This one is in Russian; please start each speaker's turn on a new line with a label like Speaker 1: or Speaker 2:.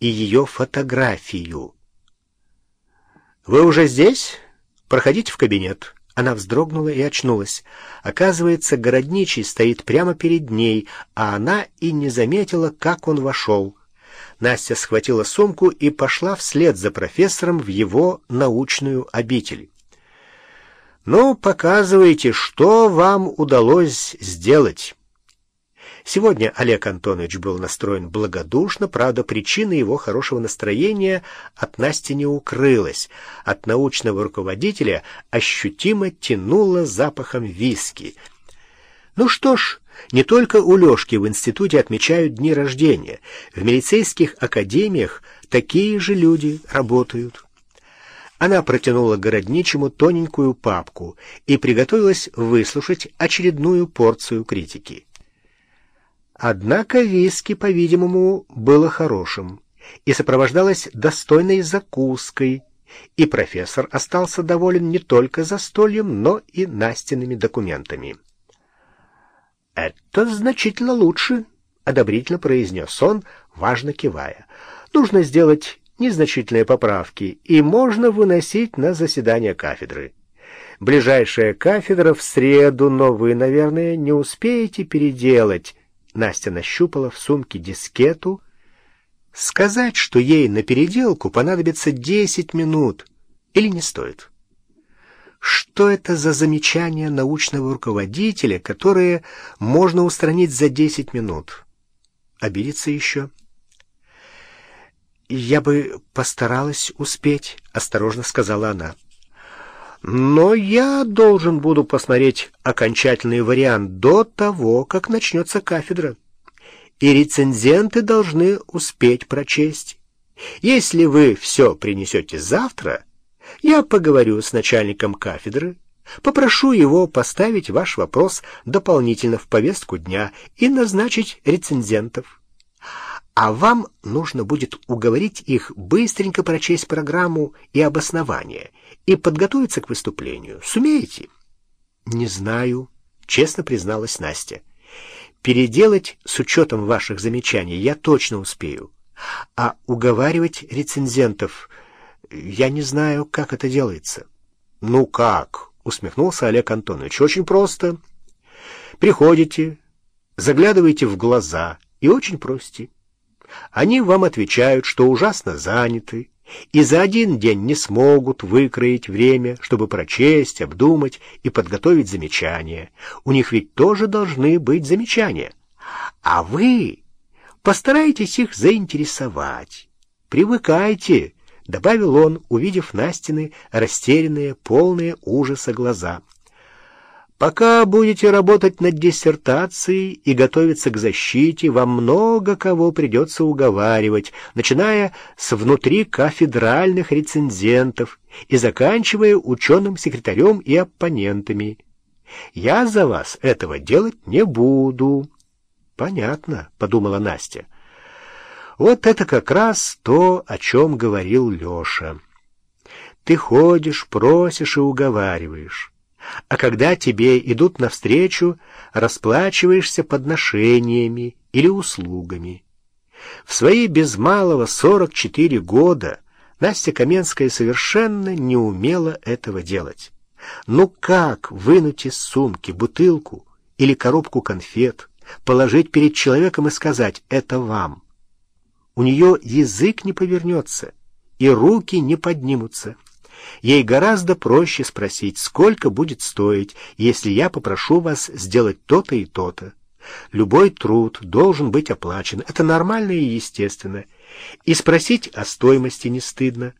Speaker 1: и ее фотографию. «Вы уже здесь? Проходите в кабинет». Она вздрогнула и очнулась. Оказывается, городничий стоит прямо перед ней, а она и не заметила, как он вошел. Настя схватила сумку и пошла вслед за профессором в его научную обитель. «Ну, показывайте, что вам удалось сделать». Сегодня Олег Антонович был настроен благодушно, правда, причина его хорошего настроения от Насти не укрылась. От научного руководителя ощутимо тянуло запахом виски. Ну что ж, не только у Лешки в институте отмечают дни рождения. В милицейских академиях такие же люди работают. Она протянула городничему тоненькую папку и приготовилась выслушать очередную порцию критики. Однако виски, по-видимому, было хорошим и сопровождалось достойной закуской, и профессор остался доволен не только застольем, но и Настиными документами. «Это значительно лучше», — одобрительно произнес он, важно кивая. «Нужно сделать незначительные поправки, и можно выносить на заседание кафедры. Ближайшая кафедра в среду, но вы, наверное, не успеете переделать Настя нащупала в сумке дискету. Сказать, что ей на переделку понадобится десять минут, или не стоит? Что это за замечание научного руководителя, которое можно устранить за десять минут? Обидеться еще? «Я бы постаралась успеть», — осторожно сказала она. Но я должен буду посмотреть окончательный вариант до того, как начнется кафедра. И рецензенты должны успеть прочесть. Если вы все принесете завтра, я поговорю с начальником кафедры, попрошу его поставить ваш вопрос дополнительно в повестку дня и назначить рецензентов. А вам нужно будет уговорить их быстренько прочесть программу и обоснование — и подготовиться к выступлению. Сумеете? Не знаю, честно призналась Настя. Переделать с учетом ваших замечаний я точно успею. А уговаривать рецензентов я не знаю, как это делается. Ну как? усмехнулся Олег Антонович. Очень просто. Приходите, заглядываете в глаза и очень просите. Они вам отвечают, что ужасно заняты, и за один день не смогут выкроить время, чтобы прочесть, обдумать и подготовить замечания. У них ведь тоже должны быть замечания. А вы постарайтесь их заинтересовать. Привыкайте, — добавил он, увидев Настины растерянные, полные ужаса глаза. Пока будете работать над диссертацией и готовиться к защите, вам много кого придется уговаривать, начиная с внутри кафедральных рецензентов и заканчивая ученым-секретарем и оппонентами. Я за вас этого делать не буду. Понятно, — подумала Настя. Вот это как раз то, о чем говорил Леша. Ты ходишь, просишь и уговариваешь а когда тебе идут навстречу, расплачиваешься подношениями или услугами. В свои без малого 44 года Настя Каменская совершенно не умела этого делать. Ну как вынуть из сумки бутылку или коробку конфет, положить перед человеком и сказать «это вам»? У нее язык не повернется, и руки не поднимутся. Ей гораздо проще спросить, сколько будет стоить, если я попрошу вас сделать то-то и то-то. Любой труд должен быть оплачен. Это нормально и естественно. И спросить о стоимости не стыдно.